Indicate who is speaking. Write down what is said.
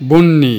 Speaker 1: bunni